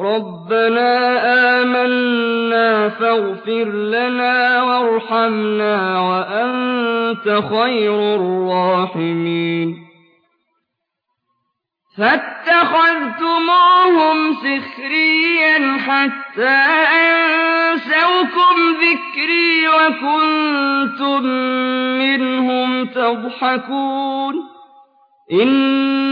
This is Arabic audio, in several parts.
رَبَّنَا آمَنَّا فَاغْفِرْ لَنَا وَارْحَمْنَا وَأَنتَ خَيْرُ الرَّاحِمِينَ. فَاتَّخَذْتُمُوهُمْ سِخْرِيًّا حَتَّىٰ أَنسَوْكُمْ ذِكْرِي وَكُنتُم مِّنْهُمْ تَضْحَكُونَ. إِنِّي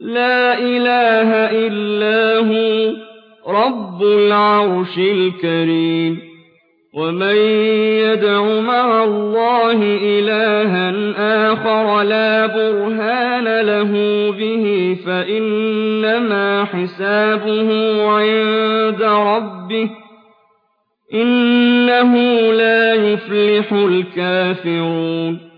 لَا إِلَٰهَ إِلَّا هُوَ رَبُّ الْعَرْشِ الْكَرِيمِ. وَمَن يَدْعُ مَعَ اللَّهِ إِلَٰهًا آخَرَ لَا بُرْهَانَ لَهُ بِهِ فَإِنَّمَا حِسَابُهُ عِندَ رَبِّهِ ۚ. إِنَّهُ لَا يُفْلِحُ الْكَافِرُونَ.